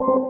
you